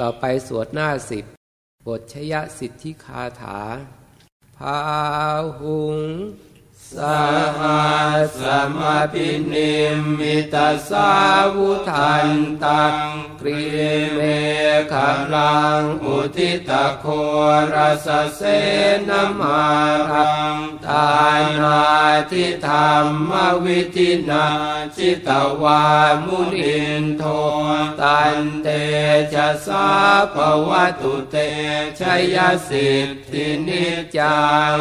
ต่อไปสวดหน้าสิบบทชยสิทธิคาถา พาหุงสหัสมพินิมิตาสาวุทันตังกรีเมฆลังอุทิตะโครสเสนมารัง ทานาทิธรรมวิธินาจิตวามุนินโทตันเตชะสาภวตุเตชยสิทธินิจัง